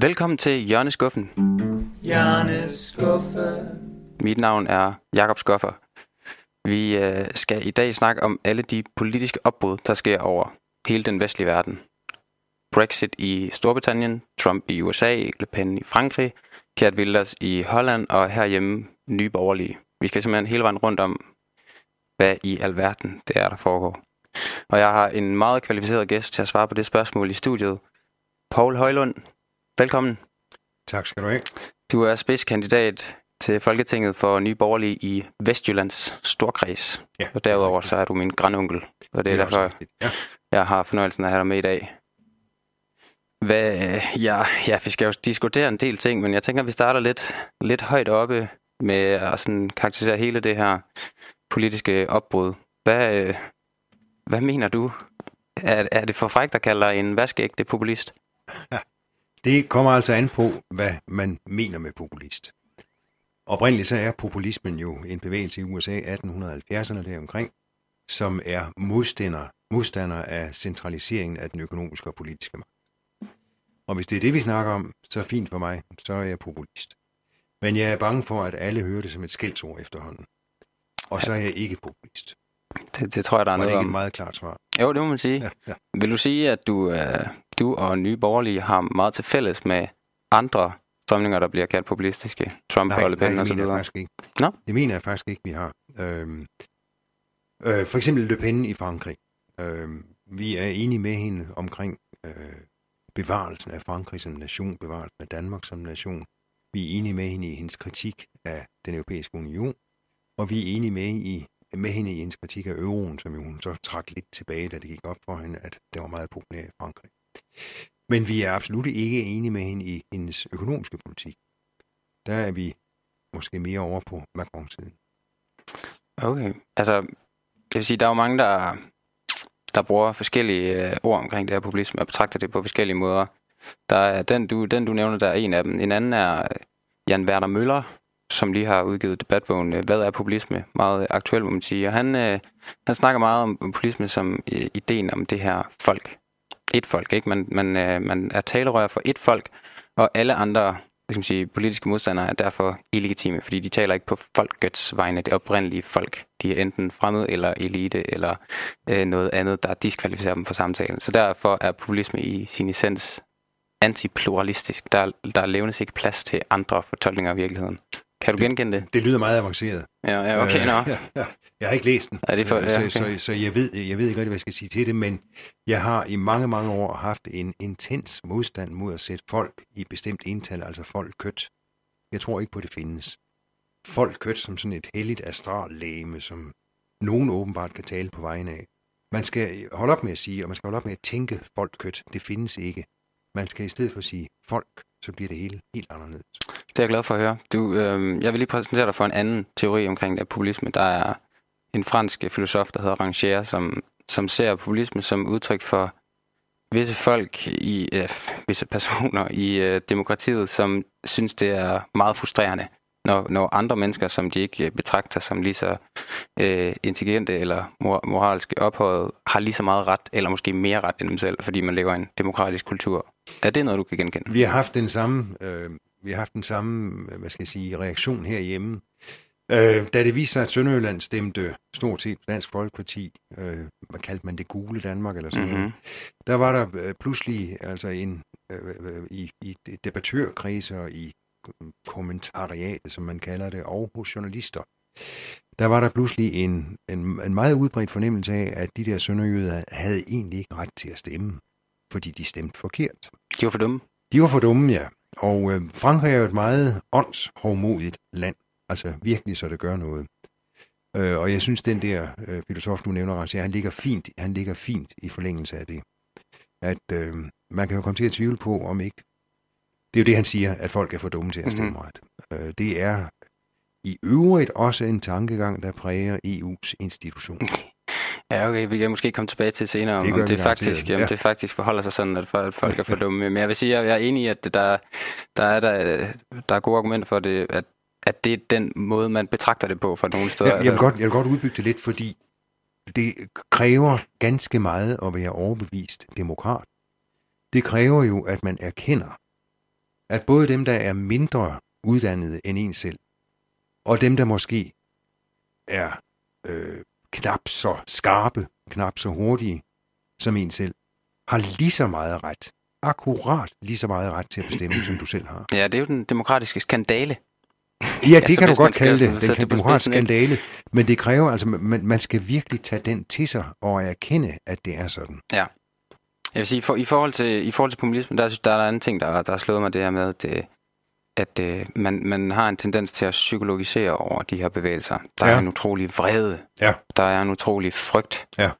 Velkommen til Hjørneskuffen. Hjørneskuffe. Mit navn er Jakob Skoffer. Vi øh, skal i dag snakke om alle de politiske opbrud, der sker over hele den vestlige verden. Brexit i Storbritannien, Trump i USA, Le Pen i Frankrig, Kjert Wilders i Holland og herhjemme Nye Borgerlige. Vi skal simpelthen hele vejen rundt om, hvad i alverden det er, der foregår. Og jeg har en meget kvalificeret gæst til at svare på det spørgsmål i studiet. Paul Højlund, velkommen. Tak skal du have. Du er spidskandidat til Folketinget for Nye Borgerlige i Vestjyllands Storkreds. Ja, Og derudover så er du min grandonkel, og det er, også derfor, rigtigt. Ja. jeg har fornøjelsen af at have dig med i dag. Hvad, ja, ja, vi skal jo diskutere en del ting, men jeg tænker, at vi starter lidt, lidt højt oppe med at sådan karakterisere hele det her politiske opbrud. Hvad, hvad mener du? Er, er det for frækt at kalde dig en vaskeægte populist? Det kommer altså an på, hvad man mener med populist. Oprindeligt så er populismen jo en bevægelse i USA 1870'erne deromkring, som er modstander, modstander af centraliseringen af den økonomiske og politiske magt. Og hvis det er det, vi snakker om, så er fint for mig, så er jeg populist. Men jeg er bange for, at alle hører det som et skældsord efterhånden. Og så er jeg ikke populist. Det, det tror jeg, der er Var det noget ikke om. et meget klart svar? Jo, det må man sige. Ja, ja. Vil du sige, at du, øh, du og Nye Borgerlige har meget til fælles med andre strømninger, der bliver kaldt populistiske? Trump Nej, og Le nej, Pen og det så mener jeg videre. faktisk ikke. Nå? Det mener jeg faktisk ikke, vi har. Øhm, øh, for eksempel Le Pen i Frankrig. Øhm, vi er enige med hende omkring øh, bevarelsen af Frankrig som nation, bevarelsen af Danmark som nation. Vi er enige med hende i hendes kritik af den europæiske union, og vi er enige med, i, med hende i hendes kritik af euroen, som jo hun så trak lidt tilbage, da det gik op for hende, at det var meget populært i Frankrig. Men vi er absolut ikke enige med hende i hendes økonomiske politik. Der er vi måske mere over på Macron-siden. Okay. Altså, det vil sige, der er jo mange, der, der bruger forskellige øh, ord omkring det her populisme og betragter det på forskellige måder. Der er den, du, den, du nævner, der er en af dem. En anden er øh, Jan Werner Møller, som lige har udgivet debatbogen øh, Hvad er populisme? Meget øh, aktuel, må man sige. Og han, øh, han snakker meget om populisme som øh, ideen om det her folk. Et folk, ikke? Man, man, øh, man er talerør for et folk, og alle andre skal man sige, politiske modstandere er derfor illegitime, fordi de taler ikke på folkets vegne, det oprindelige folk. De er enten fremmed eller elite eller øh, noget andet, der diskvalificerer dem for samtalen. Så derfor er populisme i sin essens antipluralistisk. Der, der levnes ikke plads til andre fortolkninger af virkeligheden. Kan du genkende det? Det lyder meget avanceret. Ja, ja okay, Øh, nå. ja, ja. Jeg har ikke læst den, Er det for- Øh, ja, så, okay. så, så jeg, ved, jeg ved ikke rigtig, hvad jeg skal sige til det, men jeg har i mange, mange år haft en intens modstand mod at sætte folk i et bestemt ental, altså folk kødt. Jeg tror ikke på, at det findes. Folk kødt som sådan et helligt astrallæme, som nogen åbenbart kan tale på vegne af. Man skal holde op med at sige, og man skal holde op med at tænke folk kødt. Det findes ikke. Man skal i stedet for sige folk, så bliver det hele helt anderledes. Det er jeg glad for at høre. Du, øh, jeg vil lige præsentere dig for en anden teori omkring det populisme. Der er en fransk filosof, der hedder Rancière, som, som ser populisme som udtryk for visse folk, i øh, visse personer i øh, demokratiet, som synes, det er meget frustrerende, når, når andre mennesker, som de ikke øh, betragter som lige så øh, intelligente eller mor- moralske ophøjet, har lige så meget ret, eller måske mere ret end dem selv, fordi man lever i en demokratisk kultur. Er det noget, du kan genkende? Vi har haft den samme, øh, vi har haft den samme, øh, hvad skal jeg sige, reaktion herhjemme. Øh, da det viste sig, at Sønderjylland stemte stort set Dansk Folkeparti, øh, hvad kaldte man det, gule Danmark eller sådan mm-hmm. Mhm. der var der øh, pludselig altså en, øh, øh, i, i debattørkredser, i kommentariatet, som man kalder det, og hos journalister, der var der pludselig en, en, en meget udbredt fornemmelse af, at de der sønderjyder havde egentlig ikke ret til at stemme, fordi de stemte forkert. De var for dumme. De var for dumme, ja. Og øh, Frankrig er jo et meget åndshårdmodigt land. Altså virkelig, så det gør noget. Øh, og jeg synes, den der øh, filosof, du nævner, Rancière, han ligger fint, han ligger fint i forlængelse af det. At øh, man kan jo komme til at tvivle på, om ikke... Det er jo det, han siger, at folk er for dumme til at stemme Mhm. ret. Øh, det er i øvrigt også en tankegang, der præger EU's institution. Ja, okay, vi kan måske komme tilbage til senere, om Det om det, faktisk, om ja. det faktisk forholder sig sådan, at folk, at folk er for dumme. Men jeg vil sige, at jeg er enig i, at der, der, er, der, der er gode argumenter for det, at, at det er den måde, man betragter det på fra nogle steder. Jeg, jeg, vil godt, jeg vil godt udbygge det lidt, fordi det kræver ganske meget at være overbevist demokrat. Det kræver jo, at man erkender, at både dem, der er mindre uddannede end en selv, og dem, der måske er øh, knap så skarpe, knap så hurtige som en selv, har lige så meget ret, akkurat lige så meget ret til at bestemme, som du selv har. Ja, det er jo den demokratiske skandale. Ja, det Altså, kan du godt kalde det, den det spidsen, ikke? skandale, men det kræver altså, man, man skal virkelig tage den til sig og erkende, at det er sådan. Jeg vil sige, for, i, forhold til, i forhold til populismen, der, synes, der er der en anden ting, der, der har slået mig, det her med, at, øh, at øh, man, man har en tendens til at psykologisere over de her bevægelser. Der Ja. er en utrolig vrede. Ja. Der er en utrolig frygt. Ja.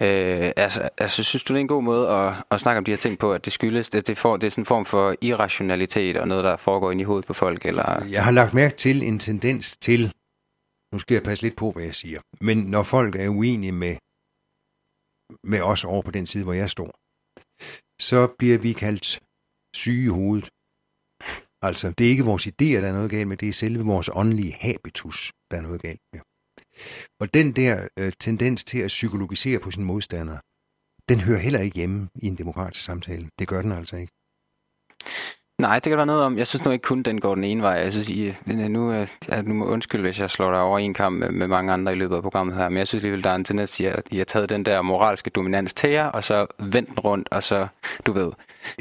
Øh, altså, altså, synes du, det er en god måde at, at snakke om de her ting på, at det skyldes, at det, får, det er sådan en form for irrationalitet og noget, der foregår ind i hovedet på folk? Eller... Jeg har lagt mærke til en tendens til, nu skal jeg passe lidt på, hvad jeg siger, men når folk er uenige med, med os over på den side, hvor jeg står, så bliver vi kaldt syge i hovedet. Altså, det er ikke vores idéer, der er noget galt med, det er selve vores åndelige habitus, der er noget galt med. Og den der øh, tendens til at psykologisere på sin modstander, den hører heller ikke hjemme i en demokratisk samtale. Det gør den altså ikke. Nej, det kan der være noget om. Jeg synes nu ikke kun, den går den ene vej. Jeg synes, I, nu, øh, ja, nu må undskyld, hvis jeg slår dig over i en kamp med, med mange andre i løbet af programmet her, men jeg synes alligevel, der er en tendens til, at I har taget den der moralske dominans til jer, og så vendt den rundt, og så, du ved...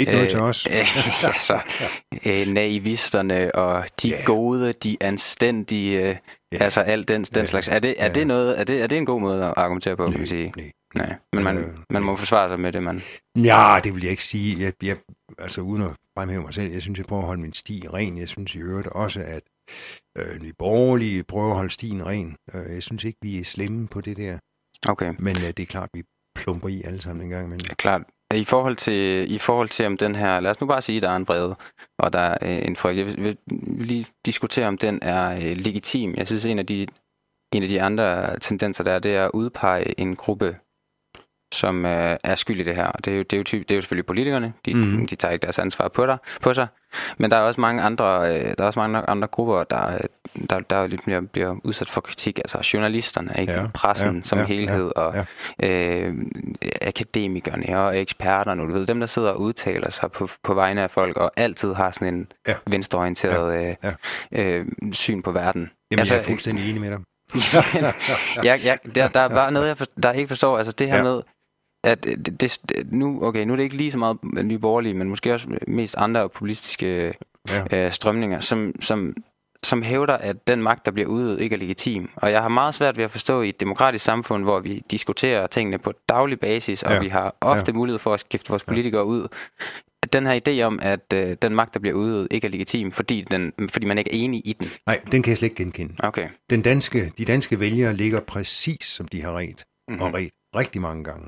1-0 til os. Øh, altså, øh, naivisterne og de Ja. gode, de anstændige, øh, Ja. altså alt den, den Ja. slags. Er det, er, Ja. det noget, er, det, er det en god måde at argumentere på, kan man sige? Nej, Nej, men man, Øh, man må forsvare sig med det, man... Ja, det vil jeg ikke sige. Jeg, jeg, altså uden at fremhæve mig selv, jeg synes, jeg prøver at holde min sti ren. Jeg synes i øvrigt også, at øh, Nye Borgerlige prøver at holde stien ren. Øh, jeg synes ikke, vi er slemme på det der. Okay. Men øh, det er klart, vi plumper i alle sammen en gang. Men Ja, klart. I forhold, til, I forhold til om den her, lad os nu bare sige, at der er en vrede, og der er øh, en frygt. Jeg vil, vil lige diskutere, om den er øh, legitim. Jeg synes, en af de, en af de andre tendenser, der er, det er at udpege en gruppe, som øh, er skyld i det her. Og Det er jo, det er jo, typ, det er jo selvfølgelig politikerne. De, mm. de tager ikke deres ansvar på, dig, på sig. Men der er også mange andre, øh, der er også mange andre grupper, der, øh, der, der lidt mere bliver udsat for kritik. Altså journalisterne, ikke? Ja, pressen ja, som ja, helhed, ja, og øh, akademikerne og eksperterne, du ved, dem der sidder og udtaler sig på, på vegne af folk, og altid har sådan en Ja. venstreorienteret Ja, øh, øh, syn på verden. Jamen, altså, Altså, jeg er fuldstændig enig med dig. jeg, jeg, der, der er bare noget, jeg for, der ikke forstår. Altså det her Ja. ja. med, at det, det, nu, okay, nu er det ikke lige så meget nye borgerlige, men måske også mest andre populistiske Ja. øh, strømninger, som, som, som hævder, at den magt, der bliver udøvet, ikke er legitim. Og jeg har meget svært ved at forstå i et demokratisk samfund, hvor vi diskuterer tingene på daglig basis, og Ja. vi har ofte Ja. mulighed for at skifte vores politikere ud, at den her idé om, at øh, den magt, der bliver udøvet, ikke er legitim, fordi, den, fordi man ikke er enig i den. Nej, den kan jeg slet ikke genkende. Okay. Den danske, de danske vælgere ligger præcis, som de har ret. Mm-hmm. og ret rigtig mange gange.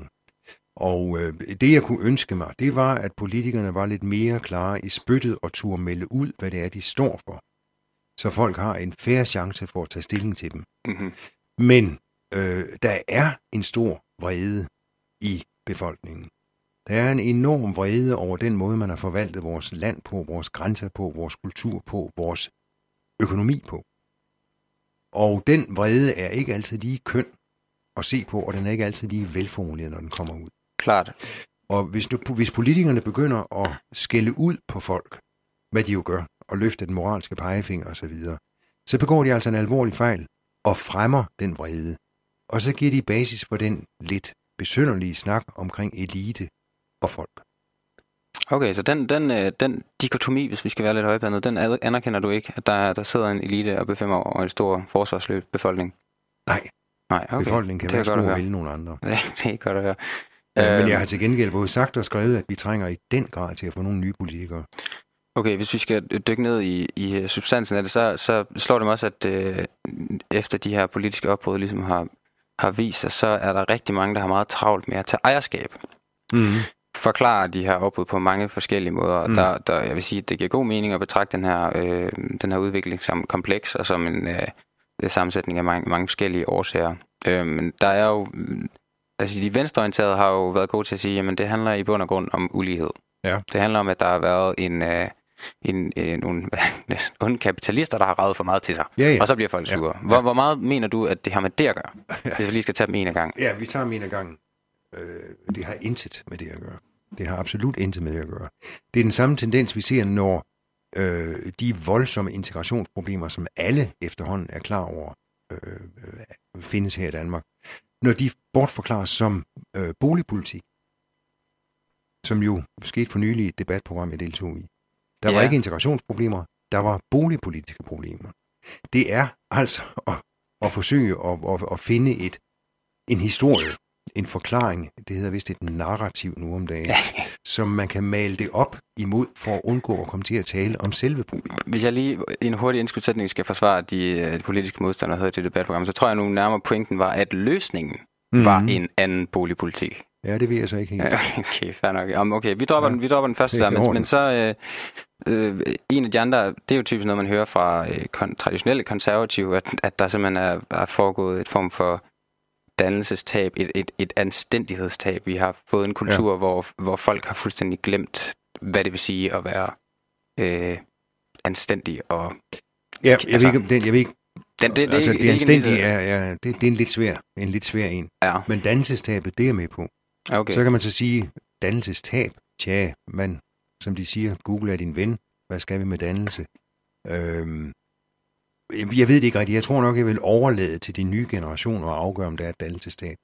Og øh, det, jeg kunne ønske mig, det var, at politikerne var lidt mere klare i spyttet og turde melde ud, hvad det er, de står for. Så folk har en færre chance for at tage stilling til dem. Mm-hmm. Men øh, der er en stor vrede i befolkningen. Der er en enorm vrede over den måde, man har forvaltet vores land på, vores grænser på, vores kultur på, vores økonomi på. Og den vrede er ikke altid lige køn at se på, og den er ikke altid lige velformuleret, når den kommer ud. Klart. Og hvis, nu, hvis politikerne begynder at skælde ud på folk, hvad de jo gør, og løfte den moralske pegefinger osv., så begår de altså en alvorlig fejl og fremmer den vrede. Og så giver de basis for den lidt besynderlige snak omkring elite og folk. Okay, så den, den, øh, den dikotomi, hvis vi skal være lidt højpandet, den anerkender du ikke, at der, der sidder en elite og befemmer over en stor forsvarsløb befolkning? Nej, Nej, okay. befolkningen kan det være stor og vælge nogle andre. Ja, det er godt at høre. Ja, men Øhm, jeg har til gengæld både sagt og skrevet, at vi trænger i den grad til at få nogle nye politikere. Okay, hvis vi skal dykke ned i, i øh, substansen af det, så, så slår det mig også, at øh, efter de her politiske opbrud ligesom har, har vist sig, så er der rigtig mange, der har meget travlt med at tage ejerskab. Mm. Forklare de her opbrud på mange forskellige måder. Mm. Der, der, jeg vil sige, at det giver god mening at betragte den her, øh, den her udvikling som kompleks og som en øh, sammensætning af mange, mange forskellige årsager. Øh, men der er jo... Altså, de venstreorienterede har jo været gode til at sige, at det handler i bund og grund om ulighed. Ja. Det handler om, at der har været en, øh, en, øh, nogle onde kapitalister, der har ravet for meget til sig. Ja, ja. Og så bliver folk Ja, sure. ja. Hvor, hvor meget mener du, at det har med det at gøre? Hvis vi lige skal tage dem en af gang. Ja, vi tager min af gangen. Øh, det har intet med det at gøre. Det har absolut intet med det at gøre. Det er den samme tendens, vi ser, når øh, de voldsomme integrationsproblemer, som alle efterhånden er klar over, øh, øh, findes her i Danmark, når de bortforklares som øh, boligpolitik, som jo skete for nylig i et debatprogram, jeg deltog i. Der var Ja. ikke integrationsproblemer, der var boligpolitiske problemer. Det er altså at, at forsøge at, at, at finde et, en historie, en forklaring, det hedder vist et narrativ nu om dagen, som man kan male det op imod for at undgå at komme til at tale om selve problemet. Hvis jeg lige i en hurtig indskudsætning skal forsvare de, øh, de politiske modstandere, der havde det debatprogram, så tror jeg nu nærmere pointen var, at løsningen mm. var en anden boligpolitik. Ja, det ved jeg så ikke helt. Okay, fair nok. Jamen, okay, vi dropper, Ja. den, vi dropper den første er der, men, men så øh, øh, en af de andre, det er jo typisk noget, man hører fra øh, kon- traditionelle konservative, at, at der simpelthen er, er foregået et form for dannelsestab, et, et, et anstændighedstab. Vi har fået en kultur, ja. hvor, hvor folk har fuldstændig glemt, hvad det vil sige at være øh, anstændig. Og Ja, jeg, altså, ved ikke, den, jeg ved ikke, den, det, det, altså, det, det, er en anstændige er, er, det, det er en lidt svær, en lidt svær en. Ja, Men dannelsestabet, det er jeg med på. okay. Så kan man så sige, dannelsestab, tja, man, som de siger, Google er din ven, hvad skal vi med dannelse? Øhm, jeg jeg ved det ikke rigtigt, jeg tror nok, jeg vil overlade til de nye generationer at afgøre, om der er et dannelsestab.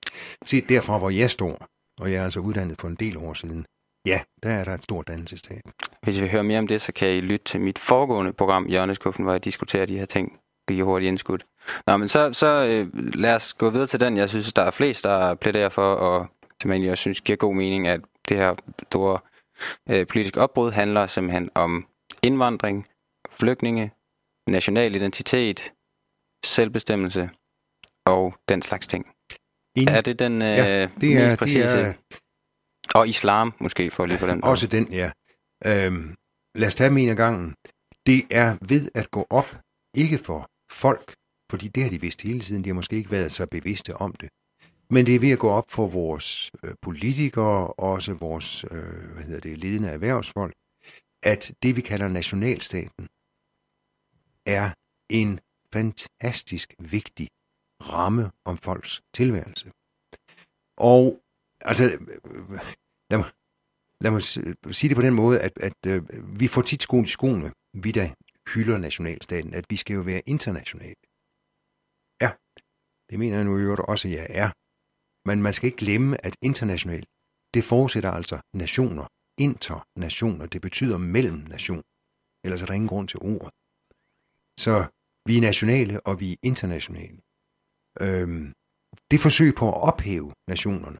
Se derfra, hvor jeg står, og jeg er altså uddannet for en del år siden, ja, der er der et stort dannelsestab. Hvis vi hører mere om det, så kan I lytte til mit foregående program, Hjørneskuffen, hvor jeg diskuterer de her ting lige hurtigt indskud. Nå, men så, så øh, lad os gå videre til den. Jeg synes, der er flest, der plæderer for, og som jeg egentlig synes giver god mening, at det her store øh, politiske opbrud handler simpelthen om indvandring, flygtninge, national identitet, selvbestemmelse og den slags ting. En, Er det den øh, Ja, det mest er, det præcise? er Og islam måske, for lige på den. også den, ja. Øhm, lad os tage min af gangen. Det er ved at gå op, ikke for folk, fordi det har de vidst hele tiden, de har måske ikke været så bevidste om det. Men det er ved at gå op for vores øh, politikere, også vores øh, hvad hedder det, ledende erhvervsfolk, at det vi kalder nationalstaten er en fantastisk vigtig ramme om folks tilværelse. Og altså, øh, lad mig, lad mig sige det på den måde, at, at øh, vi får tit skoen i skoene, vi der hylder nationalstaten, at vi skal jo være internationale. Ja, det mener jeg nu i øvrigt også, at jeg er. Men man skal ikke glemme, at international, det forudsætter altså nationer. Internationer, det betyder mellem nation. Ellers er der ingen grund til ordet. Så vi er nationale, og vi er internationale. Øhm, det forsøg på at ophæve nationerne,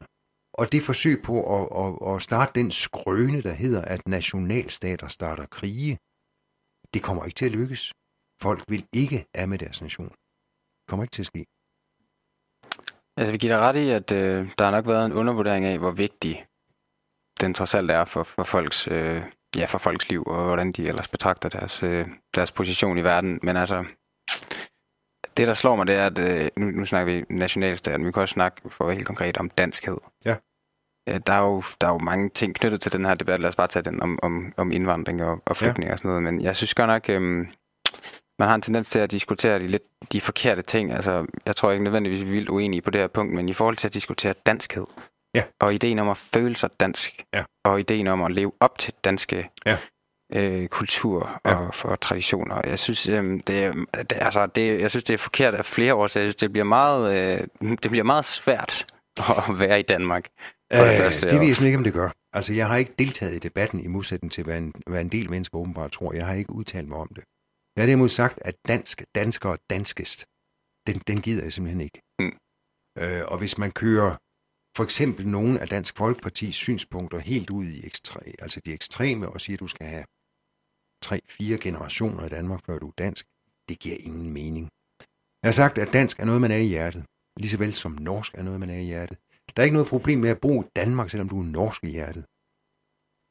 og det forsøg på at, at, at starte den skrøne, der hedder, at nationalstater starter krige, det kommer ikke til at lykkes. Folk vil ikke af med deres nation. Det kommer ikke til at ske. Altså, vi giver dig ret i, at øh, der har nok været en undervurdering af, hvor vigtig den trods alt er for, for, folks, øh, ja, for folks liv, og hvordan de ellers betragter deres, øh, deres position i verden. Men altså, det der slår mig, det er, at øh, nu, nu snakker vi nationalstaten, vi kan også snakke for helt konkret om danskhed. Ja. Øh, Der er, jo, der er jo mange ting knyttet til den her debat. Lad os bare tage den om, om, om indvandring og, og flygtninge ja. og sådan noget. Men jeg synes godt nok, øhm, man har en tendens til at diskutere de, lidt, de forkerte ting. Altså, jeg tror ikke nødvendigvis, vi er vildt uenige på det her punkt, men i forhold til at diskutere danskhed, Ja. og ideen om at føle sig dansk, Ja. og ideen om at leve op til danske Ja. øh, kultur Ja. og for traditioner. Jeg synes, øhm, det, det, altså, det, jeg synes, det er forkert af flere årsager. Jeg synes, det bliver meget, øh, det bliver meget svært at være i Danmark. For det Øh, første, det ved og- jeg simpelthen ikke, om det gør. Altså, jeg har ikke deltaget i debatten i modsætning til, hvad en, hvad en del mennesker åbenbart tror. Jeg har ikke udtalt mig om det. Jeg har derimod sagt, at dansk, dansker danskest, den, den gider jeg simpelthen ikke. Mm. Øh, og hvis man kører for eksempel nogle af Dansk Folkepartis synspunkter helt ud i ekstre, altså de ekstreme, og siger, at du skal have tre-fire generationer i Danmark, før du er dansk, det giver ingen mening. Jeg har sagt, at dansk er noget, man er i hjertet, lige så vel som norsk er noget, man er i hjertet. Der er ikke noget problem med at bo i Danmark, selvom du er norsk i hjertet.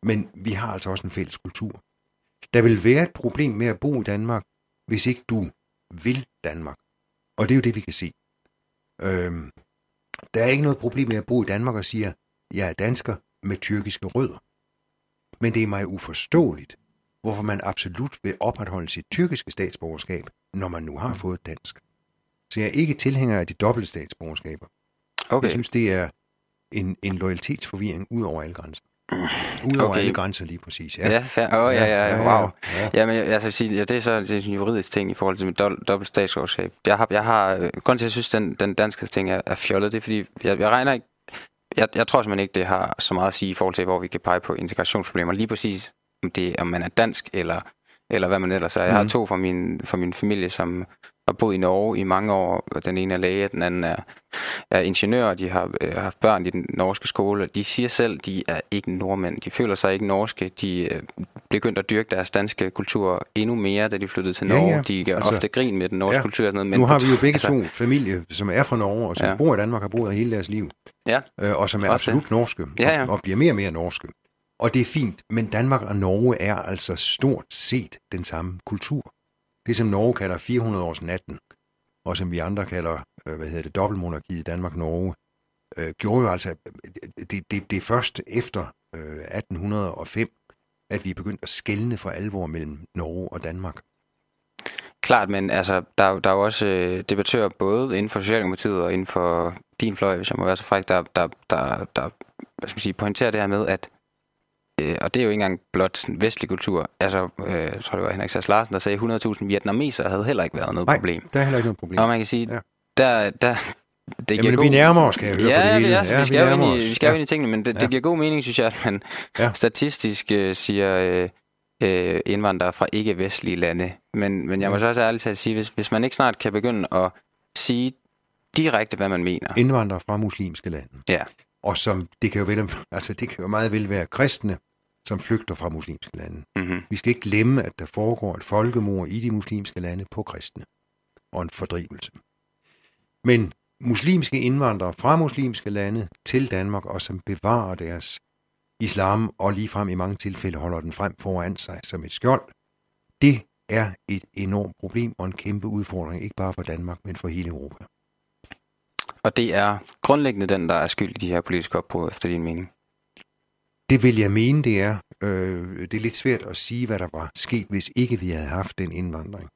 Men vi har altså også en fælles kultur. Der vil være et problem med at bo i Danmark, hvis ikke du vil Danmark. Og det er jo det, vi kan se. Øhm, der er ikke noget problem med at bo i Danmark og sige, jeg er dansker med tyrkiske rødder. Men det er mig uforståeligt, hvorfor man absolut vil opretholde sit tyrkiske statsborgerskab, når man nu har fået dansk. Så jeg er ikke tilhænger af de dobbelt statsborgerskaber. Okay. Jeg synes, det er en, en loyalitetsforvirring ud over alle grænser. Udover Okay. alle grænser lige præcis. Ja, ja, fair. Oh, ja, ja, ja, wow. Ja, ja. Jamen, jeg, altså, sige, ja, det er så det er en juridisk ting i forhold til mit dobbelt, dobbelt statsborgerskab. Jeg har, jeg har, øh, grunden til, at jeg synes, den, den danske ting er, er fjollet, det er, fordi jeg, jeg regner ikke, jeg, jeg tror simpelthen ikke, det har så meget at sige i forhold til, hvor vi kan pege på integrationsproblemer. Lige præcis, om, det, om man er dansk, eller, eller hvad man ellers er. Jeg har Mhm. to fra min, fra min familie, som har boet i Norge i mange år. og Den ene er læge, den anden er, er ingeniør, og de har øh, haft børn i den norske skole. De siger selv, de er ikke nordmænd. De føler sig ikke norske. De øh, begyndte at dyrke deres danske kultur endnu mere, da de flyttede til Ja, Norge. ja. De gør Altså, ofte grin med den norske ja. kultur og sådan noget. Men nu har vi jo begge altså, to familie, som er fra Norge, og som Ja. ja. bor i Danmark, har boet hele deres liv. Ja. Øh, og som er Også det. absolut norske, Ja, ja. Og, og bliver mere og mere norske. Og det er fint, men Danmark og Norge er altså stort set den samme kultur. Det som Norge kalder 400 års natten, og som vi andre kalder, øh, hvad hedder det, dobbeltmonarkiet i Danmark-Norge, øh, gjorde jo altså, øh, det, det, det er først efter øh, 1805, at vi er begyndt at skælne for alvor mellem Norge og Danmark. Klart, men altså, der, der er jo også øh, debattører både inden for Socialdemokratiet og inden for din fløj, hvis jeg må være så fræk, der, der, der, der hvad skal man sige, pointerer det her med, at øh, og det er jo ikke engang blot vestlig kultur. Altså, øh, jeg tror, det var Henrik Sass Larsen, der sagde, at 100.000 vietnamesere havde heller ikke været noget Nej, problem. Der er heller ikke noget problem. Og man kan sige, Ja. der, der, det giver Jamen, god... vi nærmer os, kan jeg høre ja, på det hele. Ja, altså, vi skal, jo ind i, vi skal jo ja. ind i tingene, men det, Ja. det giver god mening, synes jeg, at man Ja. statistisk øh, siger øh, øh, indvandrere fra ikke-vestlige lande. Men, men jeg må Ja. så også ærligt talt sige, hvis, hvis man ikke snart kan begynde at sige direkte, hvad man mener. Indvandrere fra muslimske lande. Ja. Og som, det kan jo vel, altså det kan jo meget vel være kristne, som flygter fra muslimske lande. Mm-hmm. Vi skal ikke glemme, at der foregår et folkemord i de muslimske lande på kristne. Og en fordrivelse. Men muslimske indvandrere fra muslimske lande til Danmark, og som bevarer deres islam, og ligefrem i mange tilfælde holder den frem foran sig som et skjold, det er et enormt problem og en kæmpe udfordring, ikke bare for Danmark, men for hele Europa. Og det er grundlæggende den, der er skyld i de her politiske opbrud, efter din mening. Det vil jeg mene, det er. Øh, det er lidt svært at sige, hvad der var sket, hvis ikke vi havde haft den indvandring.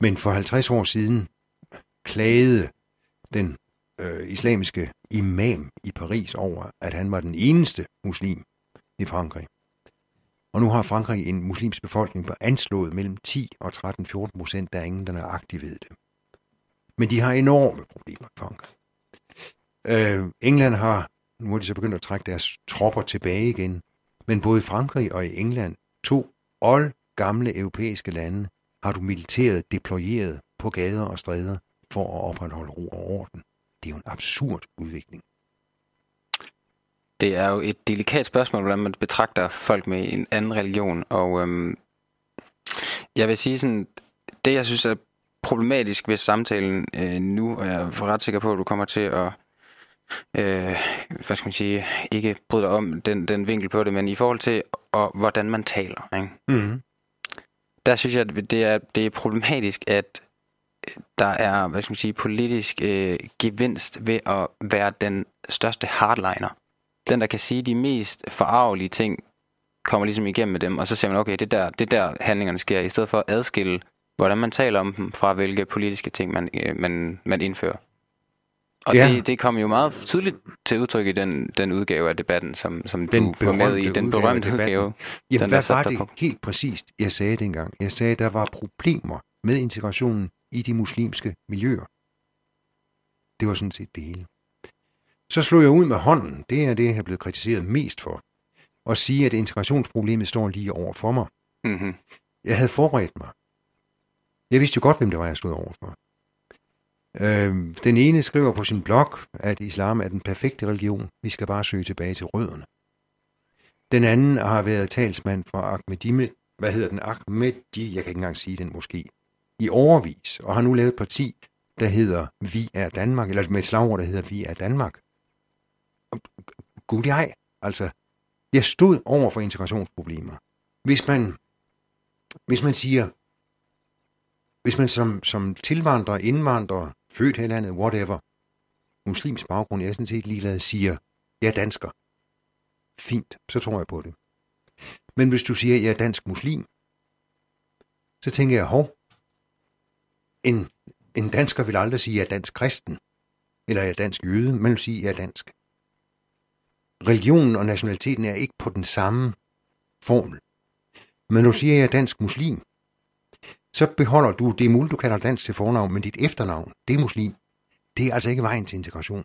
Men for 50 år siden klagede den øh, islamiske imam i Paris over, at han var den eneste muslim i Frankrig. Og nu har Frankrig en muslimsk befolkning på anslået mellem 10 og 13-14 procent. Der er ingen, der nøjagtigt ved det. Men de har enorme problemer i Frankrig. Øh, England har nu er de så begyndt at trække deres tropper tilbage igen. Men både i Frankrig og i England, to old gamle europæiske lande, har du militæret deployeret på gader og stræder for at opretholde ro og orden. Det er jo en absurd udvikling. Det er jo et delikat spørgsmål, hvordan man betragter folk med en anden religion. Og øhm, jeg vil sige sådan, det jeg synes er problematisk ved samtalen øh, nu, og jeg er ret sikker på, at du kommer til at, øh, hvad skal man sige, ikke bryde dig om den, den vinkel på det, men i forhold til, og, hvordan man taler, ikke? Mm. der synes jeg, at det er, det er problematisk, at øh, der er, hvad skal man sige, politisk øh, gevinst ved at være den største hardliner. Den, der kan sige de mest forarvelige ting, kommer ligesom igennem med dem, og så siger man, okay, det er der, det er der handlingerne sker, i stedet for at adskille, hvordan man taler om dem, fra hvilke politiske ting, man, øh, man, man indfører. Og Ja. det, det kom jo meget tydeligt til udtryk i den, den udgave af debatten, som, som Den du var med i. Den udgave berømte debatten. udgave. Jamen, Den, hvad var det på. helt præcist, jeg sagde dengang? Jeg sagde, at der var problemer med integrationen i de muslimske miljøer. Det var sådan set det hele. Så slog jeg ud med hånden, det er det, jeg er blevet kritiseret mest for, og sige, at integrationsproblemet står lige over for mig. Mm-hmm. Jeg havde forberedt mig. Jeg vidste jo godt, hvem det var, jeg stod overfor. Øhm, den ene skriver på sin blog, at islam er den perfekte religion. Vi skal bare søge tilbage til rødderne. Den anden har været talsmand for Ahmedime, hvad hedder den? Ahmedi, jeg kan ikke engang sige den måske, i overvis, og har nu lavet et parti, der hedder Vi er Danmark, eller med et slagord, der hedder Vi er Danmark. Gud jeg, altså, jeg stod over for integrationsproblemer. Hvis man, hvis man siger, hvis man som, som tilvandrer, indvandrer, født her i landet, whatever, muslims baggrund, jeg er sådan set ligeglad, siger, jeg er dansker. Fint, så tror jeg på det. Men hvis du siger, jeg er dansk muslim, så tænker jeg, hov, en, en dansker vil aldrig sige, jeg er dansk kristen, eller jeg er dansk jøde, men vil sige, jeg er dansk. religionen og nationaliteten er ikke på den samme formel. Men du siger jeg dansk muslim, så beholder du, det er muligt, du kalder dansk til fornavn, men dit efternavn, det er muslim. Det er altså ikke vejen til integration.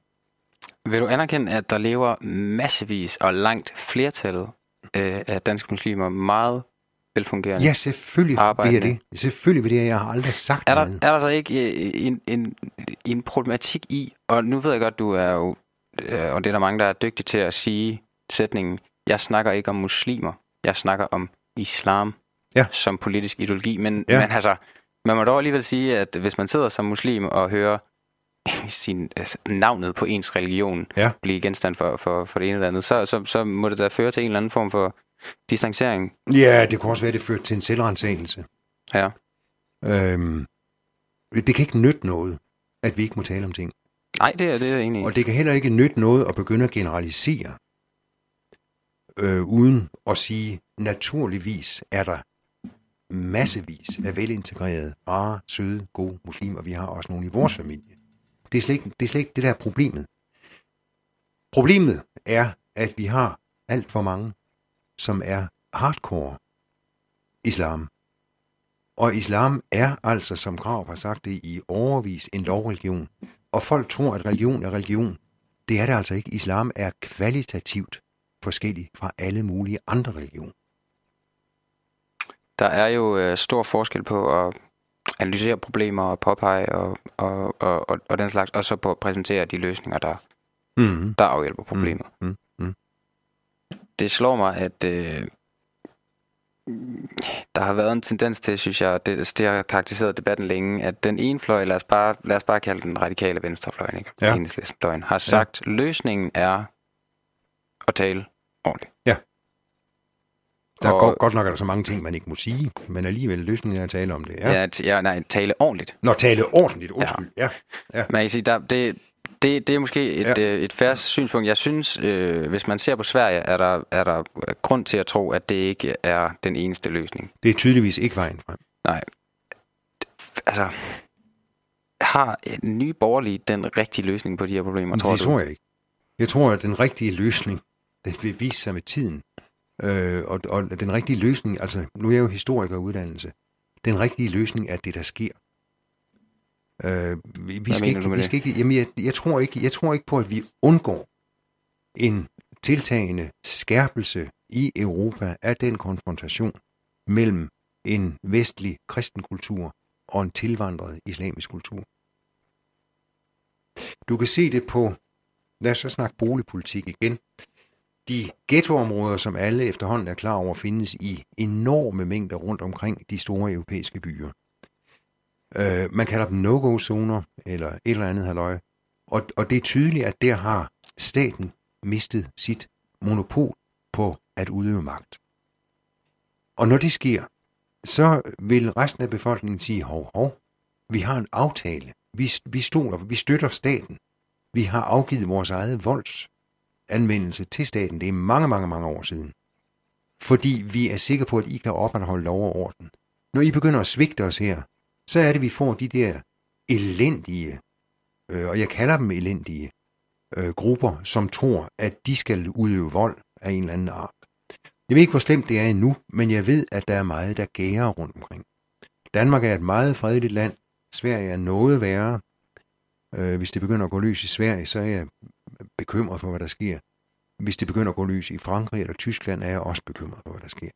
Vil du anerkende, at der lever massevis og langt flertallet øh, af danske muslimer meget velfungerende? Ja, selvfølgelig vil jeg det. Selvfølgelig vil det. Jeg har aldrig sagt er der, noget. Er der så ikke øh, en, en, en problematik i, og nu ved jeg godt, du er jo, øh, og det er der mange, der er dygtige til at sige sætningen, jeg snakker ikke om muslimer, jeg snakker om islam ja. som politisk ideologi, men, ja. men altså, man må dog alligevel sige, at hvis man sidder som muslim og hører sin, altså, navnet på ens religion ja. blive genstand for, for, for det ene eller andet, så, så, så må det da føre til en eller anden form for distancering. Ja, det kunne også være, at det førte til en selvrensagelse. Ja. Øhm, det kan ikke nytte noget, at vi ikke må tale om ting. Nej, det er det er egentlig. Og det kan heller ikke nytte noget at begynde at generalisere, øh, uden at sige, naturligvis er der massevis af velintegrerede, rare, søde, gode muslimer. Vi har også nogle i vores familie. Det er slet ikke det, er slet ikke det der er problemet. Problemet er, at vi har alt for mange, som er hardcore islam. Og islam er altså, som Krav har sagt det, i overvis en lovreligion. Og folk tror, at religion er religion. Det er det altså ikke. Islam er kvalitativt forskellig fra alle mulige andre religioner. Der er jo øh, stor forskel på at analysere problemer og påpege og, og, og, og, og den slags, og så på at præsentere de løsninger, der, mm. der afhjælper problemet. Mm. Mm. Det slår mig, at øh, der har været en tendens til, synes jeg, det, det har karakteriseret debatten længe, at den ene fløj, lad os bare, lad os bare kalde den radikale venstrefløj, ikke? Ja. Fløjen, har sagt, ja. løsningen er at tale ordentligt. Ja. Der er og, godt, godt nok er der så mange ting, man ikke må sige, men alligevel løsningen er at tale om det. Ja, ja, t- ja nej, tale ordentligt. Nå, tale ordentligt, undskyld. Ja. ja. ja. Man kan sige, der, det, det, det er måske et, ja. øh, et færre synspunkt. Jeg synes, øh, hvis man ser på Sverige, er der, er der grund til at tro, at det ikke er den eneste løsning. Det er tydeligvis ikke vejen frem. Nej. Altså, har en ny borgerlige den rigtige løsning på de her problemer, Men tror det du? tror jeg ikke. Jeg tror, at den rigtige løsning, den vil vise sig med tiden. Øh, og, og den rigtige løsning, altså nu er jeg jo historiker uddannelse, den rigtige løsning er det, der sker. Øh, vi, vi, skal ikke, vi skal ikke, jamen jeg, jeg, tror ikke, jeg tror ikke på, at vi undgår en tiltagende skærpelse i Europa af den konfrontation mellem en vestlig kristen kultur og en tilvandret islamisk kultur. Du kan se det på, lad os så snakke boligpolitik igen. De ghettoområder, som alle efterhånden er klar over, findes i enorme mængder rundt omkring de store europæiske byer. Øh, man kalder dem no-go-zoner, eller et eller andet halvøje. Og, og det er tydeligt, at der har staten mistet sit monopol på at udøve magt. Og når det sker, så vil resten af befolkningen sige, hov, hov, vi har en aftale. Vi, vi stoler, vi støtter staten. Vi har afgivet vores eget anvendelse til staten. Det er mange, mange, mange år siden. Fordi vi er sikre på, at I kan opretholde lov og orden. Når I begynder at svigte os her, så er det, vi får de der elendige, øh, og jeg kalder dem elendige, øh, grupper, som tror, at de skal udøve vold af en eller anden art. Jeg ved ikke, hvor slemt det er endnu, men jeg ved, at der er meget, der gærer rundt omkring. Danmark er et meget fredeligt land. Sverige er noget værre. Øh, hvis det begynder at gå løs i Sverige, så er jeg bekymret for, hvad der sker. Hvis det begynder at gå løs i Frankrig eller Tyskland, er jeg også bekymret for, hvad der sker.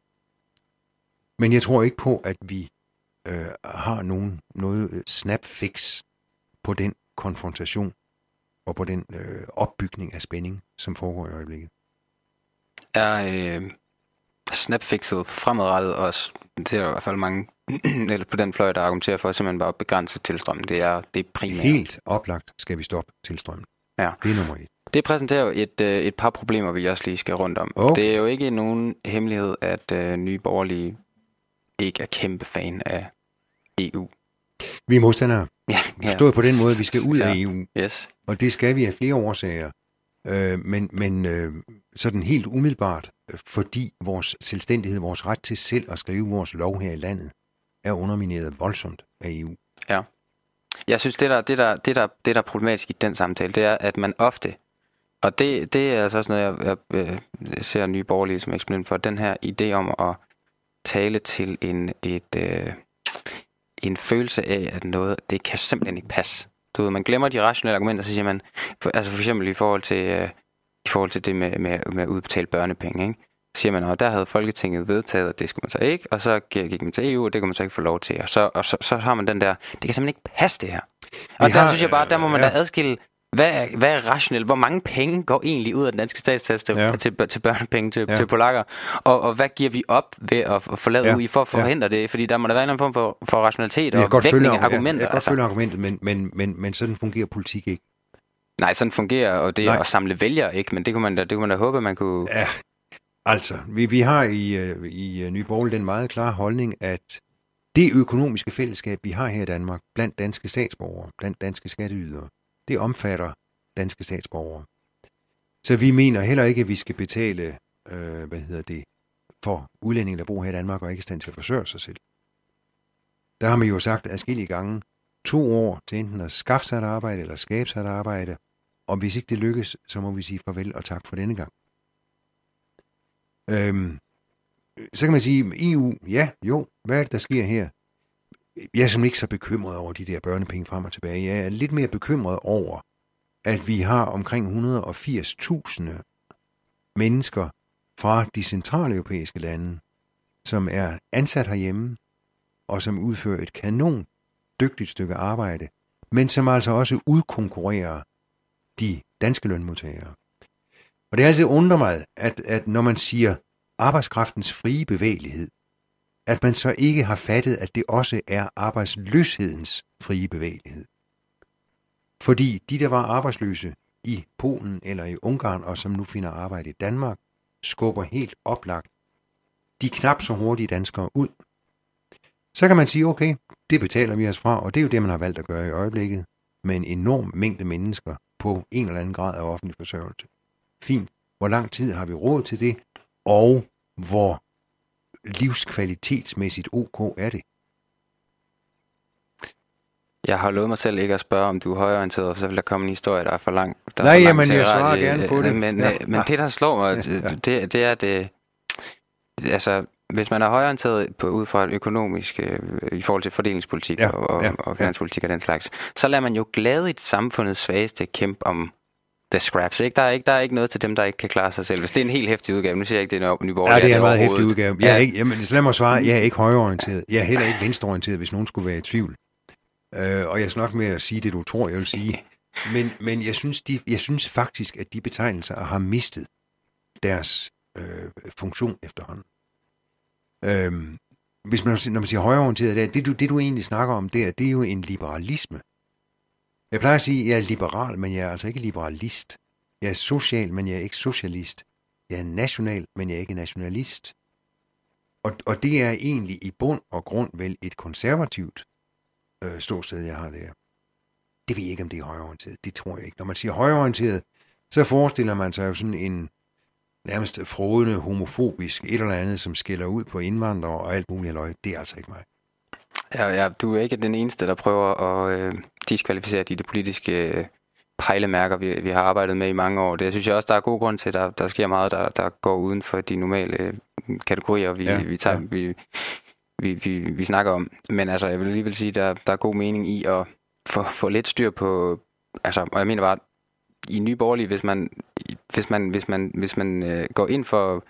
Men jeg tror ikke på, at vi øh, har nogen, noget snap-fix på den konfrontation og på den øh, opbygning af spænding, som foregår i øjeblikket. Er øh, snapfixet fremadrettet også, det er der i hvert fald mange eller på den fløj, der argumenterer for, at simpelthen bare begrænse tilstrømmen. Det er det er primært. Helt oplagt skal vi stoppe tilstrømmen. Ja. Det er nummer et. Det præsenterer jo et, øh, et par problemer, vi også lige skal rundt om. Okay. Det er jo ikke nogen hemmelighed, at øh, nye borgerlige ikke er kæmpe fan af EU. Vi er modstandere. Ja, Forstået på den måde, at vi skal ud af Ja. EU. Yes. Og det skal vi af flere årsager. Øh, men men øh, sådan helt umiddelbart, øh, fordi vores selvstændighed, vores ret til selv at skrive vores lov her i landet, er undermineret voldsomt af E EU. Jeg synes, det der, det, der, det, der, det der er problematisk i den samtale, det er, at man ofte Og det, det er altså også noget, jeg, jeg, jeg ser nye borgerlige som eksperiment for. Den her idé om at tale til en, et, øh, en følelse af, at noget, det kan simpelthen ikke passe. Du ved, man glemmer de rationelle argumenter, så siger man, for, altså for eksempel i forhold til, øh, i forhold til det med, med, med at udbetale børnepenge, ikke? Så siger man, at der havde Folketinget vedtaget, at det skulle man så ikke, og så gik man til EU, og det kunne man så ikke få lov til. Og så, og så, så har man den der, det kan simpelthen ikke passe det her. Og Vi der har, synes jeg bare, der må man ja. da adskille hvad er, hvad er rationelt? Hvor mange penge går egentlig ud af den danske statstast til, ja. til, til børnepenge til, ja. til polakker? Og, og hvad giver vi op ved at, forlade ja. ud i for at forhindre ja. det? Fordi der må der være en form for, for rationalitet og vægtning af argumenter. Jeg kan godt følge argumentet, men, men, men, men sådan fungerer politik ikke. Nej, sådan fungerer og det Nej. at samle vælgere ikke, men det kunne man da, det kunne man da håbe, man kunne... Ja, altså, vi, vi har i, øh, i Nye Borgerlige den meget klare holdning, at det økonomiske fællesskab, vi har her i Danmark, blandt danske statsborgere, blandt danske skatteydere, det omfatter danske statsborgere. Så vi mener heller ikke, at vi skal betale, øh, hvad hedder det, for udlændinge, der bor her i Danmark og ikke er stand til at forsørge sig selv. Der har man jo sagt adskillige gange, to år til enten at skaffe sig et arbejde eller skabe sig et arbejde, og hvis ikke det lykkes, så må vi sige farvel og tak for denne gang. Øhm, så kan man sige, EU, ja, jo, hvad er det, der sker her? Jeg er simpelthen ikke så bekymret over de der børnepenge frem og tilbage. Jeg er lidt mere bekymret over, at vi har omkring 180.000 mennesker fra de centrale europæiske lande, som er ansat herhjemme, og som udfører et kanon dygtigt stykke arbejde, men som altså også udkonkurrerer de danske lønmodtagere. Og det er altid undrer mig, at, at når man siger arbejdskraftens frie bevægelighed, at man så ikke har fattet, at det også er arbejdsløshedens frie bevægelighed. Fordi de, der var arbejdsløse i Polen eller i Ungarn, og som nu finder arbejde i Danmark, skubber helt oplagt de knap så hurtige danskere ud. Så kan man sige, okay, det betaler vi os fra, og det er jo det, man har valgt at gøre i øjeblikket, med en enorm mængde mennesker på en eller anden grad af offentlig forsørgelse. Fint. Hvor lang tid har vi råd til det, og hvor livskvalitetsmæssigt ok er det? Jeg har lovet mig selv ikke at spørge, om du er højorienteret, for så vil der komme en historie, der er for lang. Der Nej, jamen, jeg svarer gerne på det. Men, ja. men det, der slår mig, ja, ja. Det, det er, det, altså, hvis man er højorienteret på, ud fra et økonomisk, øh, i forhold til fordelingspolitik ja, og, ja, og finanspolitik ja. og den slags, så lader man jo gladigt samfundets svageste kæmpe om the scraps. Ikke? Der, er ikke, der er ikke noget til dem, der ikke kan klare sig selv. Hvis det er en helt hæftig udgave, nu siger jeg ikke, det er en nyborg. Ja, det er en meget hæftig udgave. Jeg er ikke, jamen, lad mig svare, jeg er ikke højreorienteret. Jeg er heller ikke venstreorienteret, hvis nogen skulle være i tvivl. Øh, og jeg skal nok med at sige det, du tror, jeg vil sige. Men, men jeg, synes, de, jeg synes faktisk, at de betegnelser har mistet deres øh, funktion efterhånden. Øh, hvis man, når man siger højreorienteret, det, det, du, det du egentlig snakker om der, det er jo en liberalisme. Jeg plejer at sige, at jeg er liberal, men jeg er altså ikke liberalist. Jeg er social, men jeg er ikke socialist. Jeg er national, men jeg er ikke nationalist. Og, og det er egentlig i bund og grund vel et konservativt øh, ståsted, jeg har der. Det ved jeg ikke, om det er højorienteret. Det tror jeg ikke. Når man siger højorienteret, så forestiller man sig jo sådan en nærmest frodende, homofobisk et eller andet, som skiller ud på indvandrere og alt muligt løg. Det er altså ikke mig. Ja, ja, du er ikke den eneste, der prøver at øh, diskvalificere de, de politiske øh, pejlemærker, vi, vi har arbejdet med i mange år. Det synes jeg også, der er god grund til, at der, der sker meget, der, der går uden for de normale øh, kategorier, vi, ja, vi, tager, ja. vi, vi, vi, vi snakker om. Men altså, jeg vil alligevel sige, at der, der er god mening i at få, få lidt styr på... Altså, og jeg mener bare, i Nye Borgerlige, hvis man, hvis man, hvis man, hvis man øh, går ind for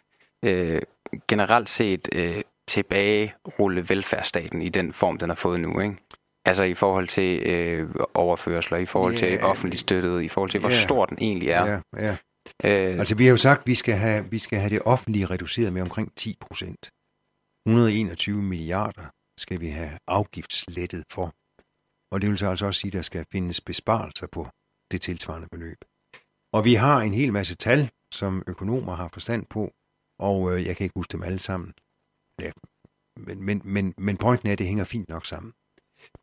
øh, generelt set øh, tilbagerulle velfærdsstaten i den form, den har fået nu, ikke? Altså i forhold til øh, overførsler, i forhold yeah. til offentligt støttet, i forhold til, hvor yeah. stor den egentlig er. Yeah, yeah. øh, altså vi har jo sagt, at vi skal have, vi skal have det offentlige reduceret med omkring 10 procent. 121 milliarder skal vi have afgiftslettet for. Og det vil så altså også sige, at der skal findes besparelser på det tilsvarende beløb. Og vi har en hel masse tal, som økonomer har forstand på, og øh, jeg kan ikke huske dem alle sammen. Ja, men, men, men, men pointen er, at det hænger fint nok sammen.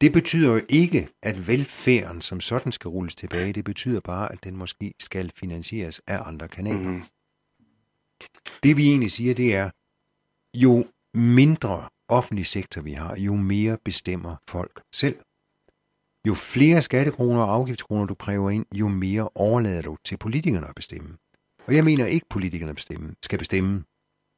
Det betyder jo ikke, at velfærden som sådan skal rulles tilbage. Det betyder bare, at den måske skal finansieres af andre kanaler. Mm. Det vi egentlig siger, det er, jo mindre offentlig sektor vi har, jo mere bestemmer folk selv. Jo flere skattekroner og afgiftskroner du kræver ind, jo mere overlader du til politikerne at bestemme. Og jeg mener ikke, politikerne bestemme, skal bestemme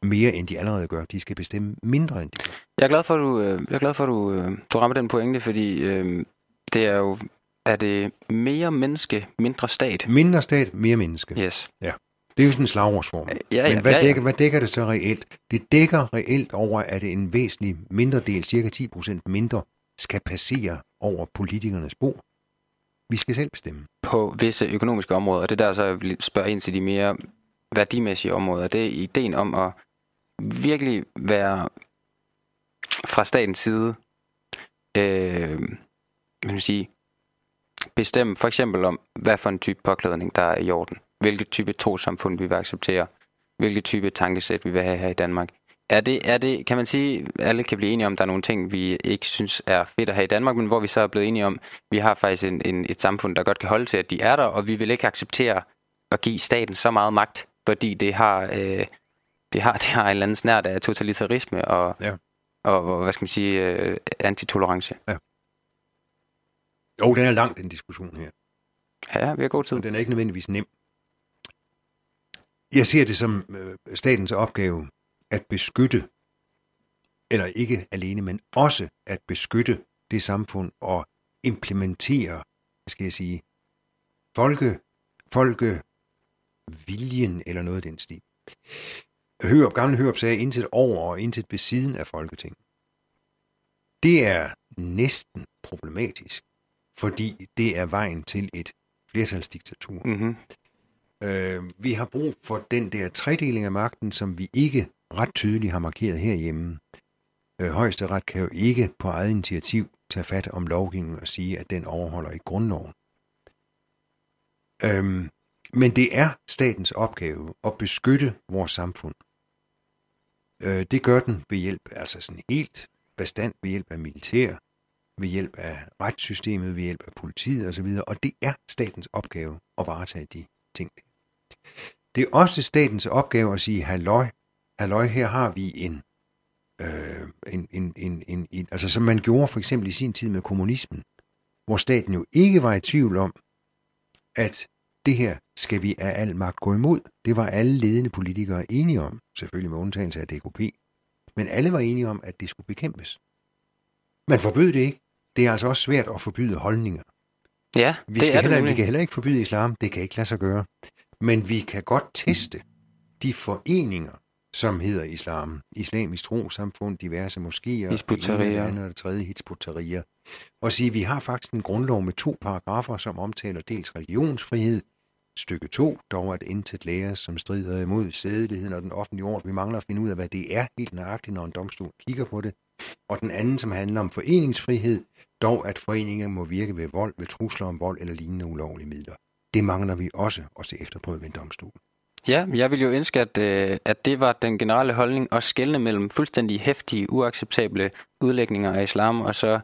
mere, end de allerede gør. De skal bestemme mindre, end de gør. Jeg er glad for, at du, øh, jeg er glad for, at du, øh, du rammer den pointe, fordi øh, det er jo er det mere menneske, mindre stat? Mindre stat, mere menneske. Yes. Ja. Det er jo sådan en slagordsform. Ja, ja, Men hvad, ja, ja. Dækker, hvad dækker det så reelt? Det dækker reelt over, at en væsentlig mindre del, cirka 10% mindre, skal passere over politikernes bord. Vi skal selv bestemme. På visse økonomiske områder, og det er der så, jeg vil spørge ind til de mere værdimæssige områder. Det er ideen om at virkelig være fra statens side, øh, vil sige, bestemme for eksempel om, hvad for en type påklædning, der er i orden. Hvilket type trosamfund vi vil acceptere. Hvilket type tankesæt vi vil have her i Danmark. Er det, er det, kan man sige, alle kan blive enige om, at der er nogle ting, vi ikke synes er fedt at have i Danmark, men hvor vi så er blevet enige om, vi har faktisk en, en, et samfund, der godt kan holde til, at de er der, og vi vil ikke acceptere at give staten så meget magt, fordi det har, øh, det har, det har en eller anden snært af totalitarisme og, Ja. og, og hvad skal man sige, øh, antitolerance. Jo, den er lang, den diskussion her. Ja, vi har god tid. Og den er ikke nødvendigvis nem. Jeg ser det som øh, statens opgave at beskytte, eller ikke alene, men også at beskytte det samfund og implementere, skal jeg sige, folke, folke viljen eller noget af den stil. Hørup, gamle Hørup sagde intet over og intet ved siden af Folketinget. Det er næsten problematisk, fordi det er vejen til et flertalsdiktatur. Mm-hmm. Øh, vi har brug for den der tredeling af magten, som vi ikke ret tydeligt har markeret herhjemme. Øh, Højesteret kan jo ikke på eget initiativ tage fat om lovgivningen og sige, at den overholder ikke grundloven. Øhm, men det er statens opgave at beskytte vores samfund. Øh, det gør den ved hjælp, altså sådan helt bestand ved hjælp af militær, ved hjælp af retssystemet, ved hjælp af politiet osv., og det er statens opgave at varetage de ting. Det er også statens opgave at sige, halløj, halløj, her har vi en, øh, en, en, en, en, en, altså som man gjorde for eksempel i sin tid med kommunismen, hvor staten jo ikke var i tvivl om, at det her skal vi af al magt gå imod. Det var alle ledende politikere enige om, selvfølgelig med undtagelse af DKP. Men alle var enige om, at det skulle bekæmpes. Man forbød det ikke. Det er altså også svært at forbyde holdninger. Ja, Vi, det skal er det heller, vi nemlig. kan heller ikke forbyde islam. Det kan ikke lade sig gøre. Men vi kan godt teste de foreninger, som hedder islam. Islamisk trosamfund, diverse moskéer, Hizb det ene, det ut-Tahrir. andet og det tredje, Hizb ut-Tahrir. Og sige, at vi har faktisk en grundlov med to paragrafer, som omtaler dels religionsfrihed, stykke 2, dog at intet læres, som strider imod sædeligheden og den offentlige ord. Vi mangler at finde ud af, hvad det er helt nøjagtigt, når en domstol kigger på det. Og den anden, som handler om foreningsfrihed, dog at foreninger må virke ved vold, ved trusler om vold eller lignende ulovlige midler. Det mangler vi også at se efterprøvet ved en domstol. Ja, jeg vil jo ønske, at, øh, at det var den generelle holdning at skelne mellem fuldstændig hæftige, uacceptable udlægninger af islam, og så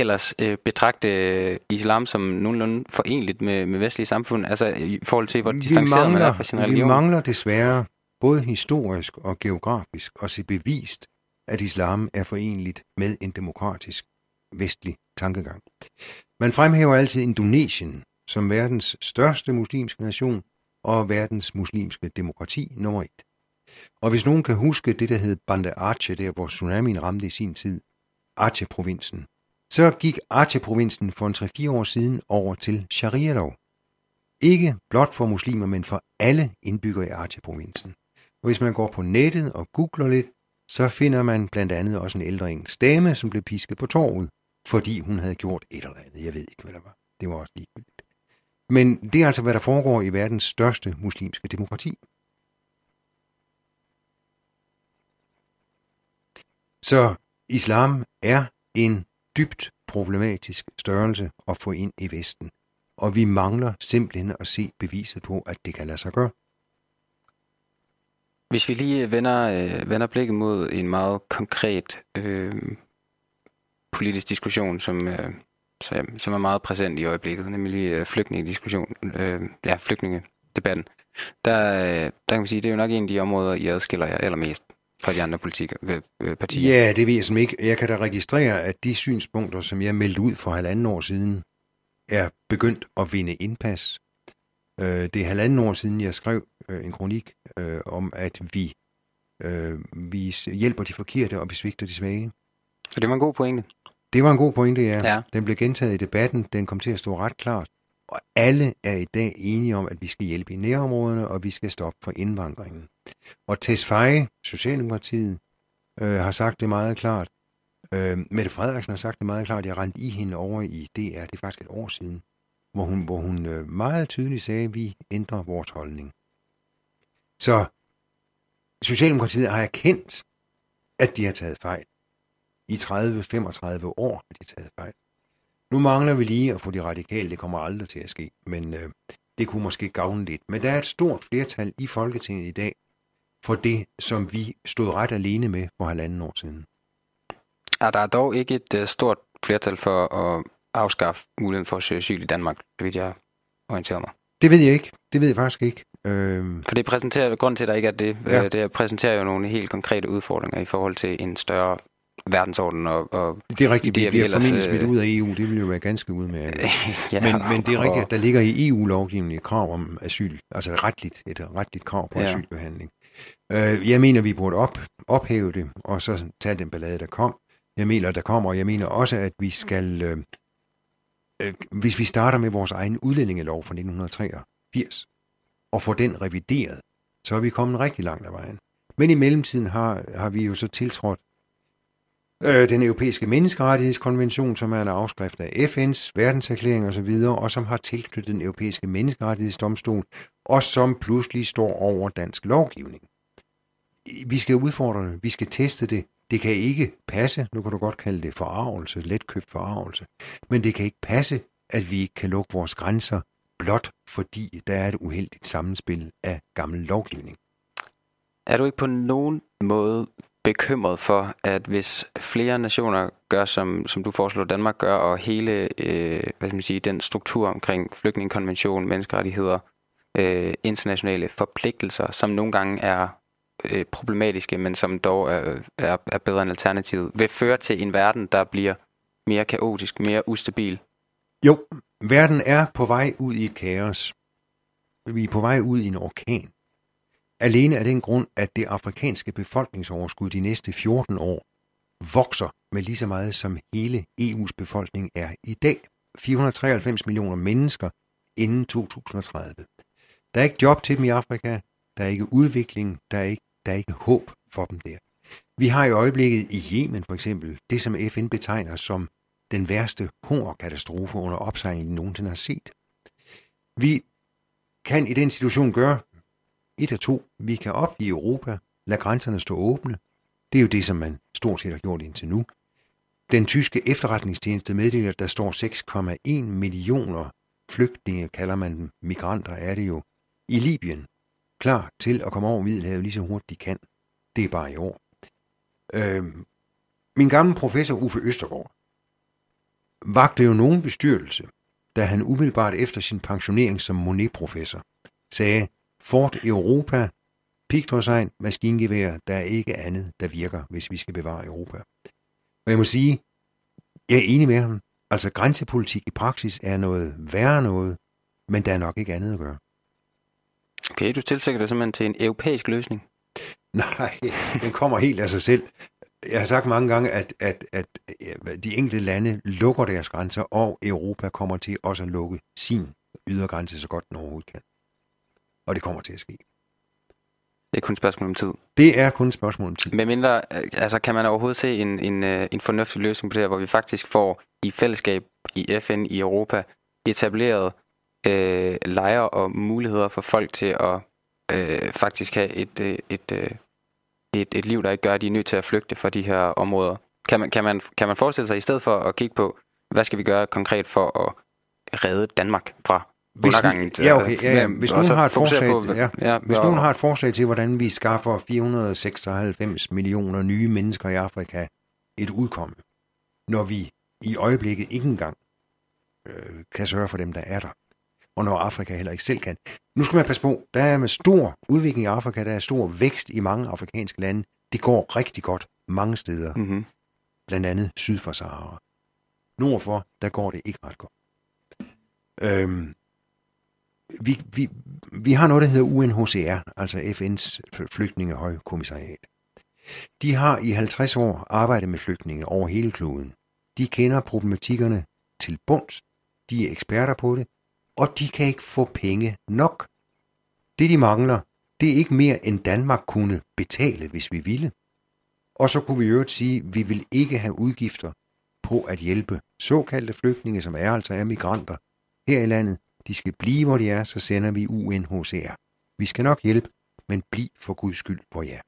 ellers øh, betragte øh, islam som nogenlunde forenligt med, med vestlige samfund, altså i forhold til, hvor distanceret man er fra sin vi religion. mangler desværre både historisk og geografisk at se bevist, at islam er forenligt med en demokratisk vestlig tankegang. Man fremhæver altid Indonesien som verdens største muslimske nation og verdens muslimske demokrati nummer et. Og hvis nogen kan huske det, der hed Banda Aceh, der hvor tsunamien ramte i sin tid, Aceh-provinsen, så gik Aceh-provinsen for en 3-4 år siden over til sharia-lov. Ikke blot for muslimer, men for alle indbyggere i Aceh-provinsen. Og hvis man går på nettet og googler lidt, så finder man blandt andet også en ældre engelsk dame, som blev pisket på torvet, fordi hun havde gjort et eller andet. Jeg ved ikke, hvad det var. Det var også ligegyldigt. Men det er altså, hvad der foregår i verdens største muslimske demokrati. Så islam er en dybt problematisk størrelse at få ind i Vesten. Og vi mangler simpelthen at se beviset på, at det kan lade sig gøre. Hvis vi lige vender, øh, vender blikket mod en meget konkret øh, politisk diskussion, som, øh, som, som er meget præsent i øjeblikket, nemlig øh, flygtningediskussion, øh, ja, flygtningedebatten, der, øh, der kan man sige, det er jo nok en af de områder, I adskiller jer allermest fra de andre politik, øh, øh, partier? Ja, det ved jeg som ikke. Jeg kan da registrere, at de synspunkter, som jeg meldte ud for halvanden år siden, er begyndt at vinde indpas. Øh, det er halvanden år siden, jeg skrev øh, en kronik øh, om, at vi, øh, vi hjælper de forkerte, og vi svigter de svage. Så det var en god pointe. Det var en god pointe, ja. Ja. Den blev gentaget i debatten. Den kom til at stå ret klart. Og alle er i dag enige om, at vi skal hjælpe i nærområderne, og vi skal stoppe for indvandringen. Og Tesfaye, Socialdemokratiet, øh, har sagt det meget klart. Øh, Mette Frederiksen har sagt det meget klart. Jeg rent i hende over i DR, det er faktisk et år siden, hvor hun, hvor hun øh, meget tydeligt sagde, at vi ændrer vores holdning. Så Socialdemokratiet har erkendt, at de har taget fejl. I 30-35 år har de taget fejl. Nu mangler vi lige at få de radikale, det kommer aldrig til at ske, men øh, det kunne måske gavne lidt. Men der er et stort flertal i Folketinget i dag for det, som vi stod ret alene med for halvanden år siden. Er der dog ikke et uh, stort flertal for at afskaffe muligheden for at søge asyl i Danmark, så vidt jeg orienterer mig? Det ved jeg ikke. Det ved jeg faktisk ikke. Øh, For det præsenterer, grunden til, at der ikke er det, Ja. ja. det præsenterer jo nogle helt konkrete udfordringer i forhold til en større verdensorden og, og det er rigtigt, Det vi er bliver formentlig smidt øh, ud af EU. Det vil jo være ganske udmærket. ja, Men, men det er rigtigt, at der ligger i EU-lovgivningen et krav om asyl, altså et retligt, et retligt krav på Ja. asylbehandling. Øh, jeg mener, vi burde op, ophæve det, og så tage den ballade, der kom. Jeg mener, der kommer, og jeg mener også, at vi skal, øh, øh, hvis vi starter med vores egen udlændingelov fra 1983, og får den revideret, så er vi kommet rigtig langt af vejen. Men i mellemtiden har, har vi jo så tiltrådt øh, den europæiske menneskerettighedskonvention, som er en afskrift af FN's verdenserklæring osv., og som har tilknyttet den europæiske menneskerettighedsdomstol, og som pludselig står over dansk lovgivning. Vi skal udfordre det, vi skal teste det. Det kan ikke passe, nu kan du godt kalde det forarvelse, letkøbt forarvelse, men det kan ikke passe, at vi ikke kan lukke vores grænser, blot fordi der er et uheldigt sammenspil af gammel lovgivning. Er du ikke på nogen måde bekymret for, at hvis flere nationer gør, som, som du foreslår, Danmark gør, og hele øh, hvad skal man sige, den struktur omkring flygtningekonvention, menneskerettigheder, øh, internationale forpligtelser, som nogle gange er øh, problematiske, men som dog er, er, er bedre end alternativet, vil føre til en verden, der bliver mere kaotisk, mere ustabil? Jo, verden er på vej ud i et kaos. Vi er på vej ud i en orkan. Alene af den grund, at det afrikanske befolkningsoverskud de næste 14 år vokser med lige så meget som hele EU's befolkning er i dag. 493 millioner mennesker inden 2030. Der er ikke job til dem i Afrika, der er ikke udvikling, der er ikke, der er ikke håb for dem der. Vi har i øjeblikket i Yemen for eksempel det, som FN betegner som den værste hungerkatastrofe under opsejlingen nogensinde har set. Vi kan i den situation gøre 1 af 2, Vi kan opgive Europa, lade grænserne stå åbne. Det er jo det, som man stort set har gjort indtil nu. Den tyske efterretningstjeneste meddeler, at der står 6,1 millioner flygtninge, kalder man dem, migranter er det jo, i Libyen, klar til at komme over Middelhavet lige så hurtigt de kan. Det er bare i år. Øh, min gamle professor Uffe Østergaard vagte jo nogen bestyrelse, da han umiddelbart efter sin pensionering som Monet-professor sagde, Fort Europa, pigtrådsegn, maskingevær, der er ikke andet, der virker, hvis vi skal bevare Europa. Og jeg må sige, jeg er enig med ham. Altså grænsepolitik i praksis er noget værre noget, men der er nok ikke andet at gøre. Okay, du tilsætter dig simpelthen til en europæisk løsning. Nej, den kommer helt af sig selv. Jeg har sagt mange gange, at, at, at de enkelte lande lukker deres grænser, og Europa kommer til også at lukke sin ydergrænse så godt den overhovedet kan. Og det kommer til at ske. Det er kun et spørgsmål om tid. Det er kun et spørgsmål om tid. Med mindre, øh, altså kan man overhovedet se en, en, øh, en fornuftig løsning på det her, hvor vi faktisk får i fællesskab i FN i Europa etableret øh, lejre og muligheder for folk til at øh, faktisk have et, øh, et, øh, et, et liv, der ikke gør, at de er nødt til at flygte fra de her områder. Kan man, kan man, kan man forestille sig, i stedet for at kigge på, hvad skal vi gøre konkret for at redde Danmark fra Hvis, undergangen? ja, okay, ja, ja. Hvis Og nogen har et forslag, på, ja, ja, hvis og- nogen har et forslag til, hvordan vi skaffer 496 millioner nye mennesker i Afrika et udkomme, når vi i øjeblikket ikke engang øh, kan sørge for dem, der er der, og når Afrika heller ikke selv kan. Nu skal man passe på, der er med stor udvikling i Afrika, der er stor vækst i mange afrikanske lande. Det går rigtig godt mange steder, Mm-hmm. blandt andet syd for Sahara. Nordfor, der går det ikke ret godt. Øhm, vi, vi, vi har noget, der hedder UNHCR, altså FN's flygtningehøjkommissariat. De har i 50 år arbejdet med flygtninge over hele kloden. De kender problematikkerne til bunds, de er eksperter på det, og de kan ikke få penge nok. Det de mangler, det er ikke mere end Danmark kunne betale, hvis vi ville. Og så kunne vi jo sige, at vi vil ikke have udgifter på at hjælpe såkaldte flygtninge, som er altså er migranter her i landet. De skal blive, hvor de er, så sender vi UNHCR. Vi skal nok hjælpe, men bliv for guds skyld, hvor I er.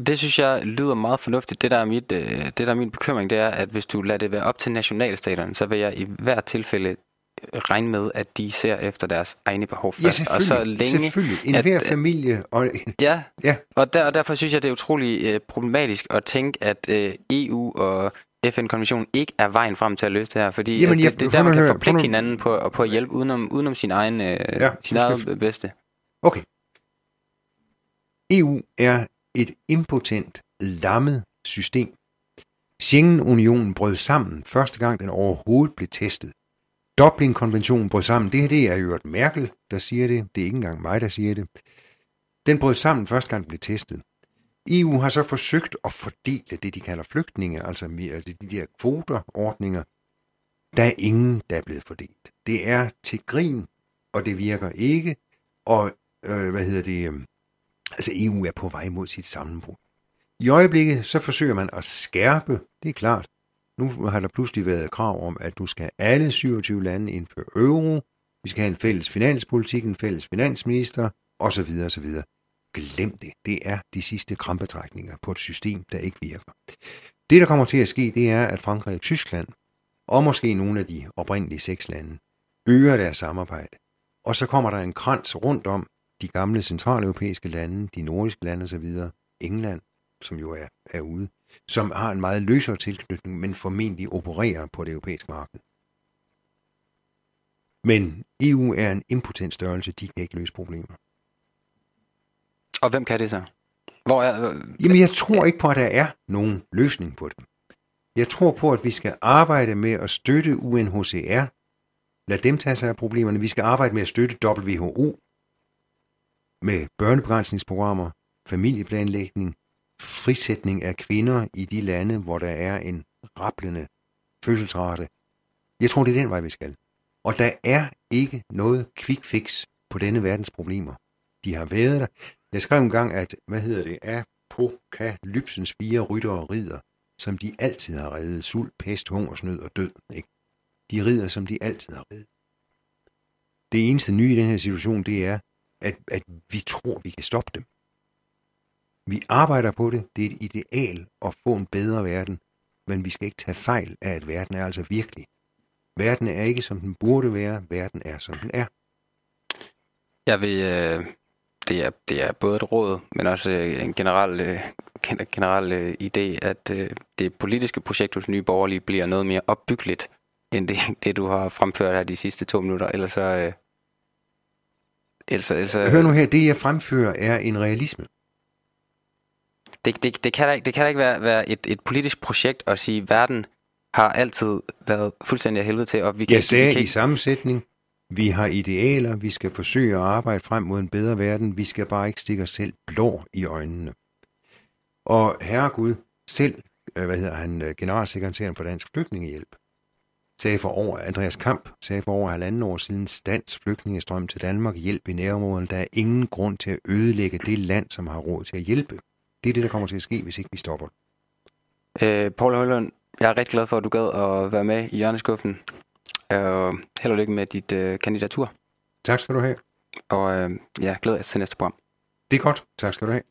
Det synes jeg lyder meget fornuftigt. Det der, er mit, øh, det der er min bekymring, det er, at hvis du lader det være op til nationalstaterne, så vil jeg i hvert tilfælde regne med, at de ser efter deres egne behov først. Ja, selvfølgelig. og så længe, selvfølgelig. En at, hver øh, familie og Ja, Ja. Og, der, og derfor synes jeg, det er utrolig øh, problematisk at tænke, at øh, EU og FN-konventionen ikke er vejen frem til at løse det her, fordi Jamen, Jamen, jeg- det, det er der, man kan høre, forpligte hinanden på, på at hjælpe udenom, udenom sin egen, øh, Ja, sin eget bedste. Okay. EU er et impotent, lammet system. Schengen-unionen brød sammen første gang, den overhovedet blev testet. Dublin-konventionen brød sammen. Det her det er jo et Merkel, der siger det. Det er ikke engang mig, der siger det. Den brød sammen første gang, den blev testet. EU har så forsøgt at fordele det, de kalder flygtninge, altså, altså de der kvoterordninger. Der er ingen, der er blevet fordelt. Det er til grin, og det virker ikke. Og øh, hvad hedder det? Øhm, altså EU er på vej mod sit sammenbrud. I øjeblikket så forsøger man at skærpe, det er klart. Nu har der pludselig været krav om, at du skal alle 27 lande indføre euro, vi skal have en fælles finanspolitik, en fælles finansminister, osv. osv. Glem det. Det er de sidste krampetrækninger på et system, der ikke virker. Det, der kommer til at ske, det er, at Frankrig og Tyskland, og måske nogle af de oprindelige seks lande, øger deres samarbejde. Og så kommer der en krans rundt om de gamle centraleuropæiske lande, de nordiske lande osv., England, som jo er, er ude, som har en meget løsere tilknytning, men formentlig opererer på det europæiske marked. Men EU er en impotent størrelse, de kan ikke løse problemer. Og hvem kan det så? Hvor er, øh, Jamen, jeg tror ikke på, at der er nogen løsning på det. Jeg tror på, at vi skal arbejde med at støtte UNHCR. Lad dem tage sig af problemerne. Vi skal arbejde med at støtte WHO med børnebegrænsningsprogrammer, familieplanlægning, frisætning af kvinder i de lande, hvor der er en rablende fødselsrate. Jeg tror, det er den vej, vi skal. Og der er ikke noget quick fix på denne verdens problemer. De har været der. Jeg skrev en gang, at, hvad hedder det, apokalypsens fire ryttere rider, som de altid har reddet. Sult, pest, hungersnød og død. Ikke? De rider, som de altid har reddet. Det eneste nye i den her situation, det er, at, at vi tror, vi kan stoppe dem. Vi arbejder på det. Det er et ideal at få en bedre verden, men vi skal ikke tage fejl af, at verden er altså virkelig. Verden er ikke, som den burde være. Verden er, som den er. Jeg vil, øh, det, er, det er både et råd, men også øh, en generel, øh, gen- generel øh, idé, at øh, det politiske projekt hos Nye Borgerlige bliver noget mere opbyggeligt, end det, det du har fremført her de sidste to minutter. Ellers så... Øh, ellers, ellers, Hør nu her, det jeg fremfører er en realisme. det, det, det, kan da ikke, det kan da ikke være, være et, et politisk projekt at sige, at verden har altid været fuldstændig af helvede til, og vi kan, Jeg vi sagde kan i sammensætning, vi har idealer, vi skal forsøge at arbejde frem mod en bedre verden, vi skal bare ikke stikke os selv blå i øjnene. Og herregud, selv, øh, hvad hedder han, øh, generalsekretæren for Dansk Flygtningehjælp, sagde for over, Andreas Kamp sagde for over halvanden år siden, stands flygtningestrøm til Danmark, hjælp i nærområderne, der er ingen grund til at ødelægge det land, som har råd til at hjælpe. Det er det, der kommer til at ske, hvis ikke vi stopper. Øh, Paul Højlund, jeg er rigtig glad for, at du gad at være med i hjørneskuffen. Øh, held og lykke med dit øh, kandidatur. Tak skal du have. Og øh, ja, glæder jeg til næste program. Det er godt. Tak skal du have.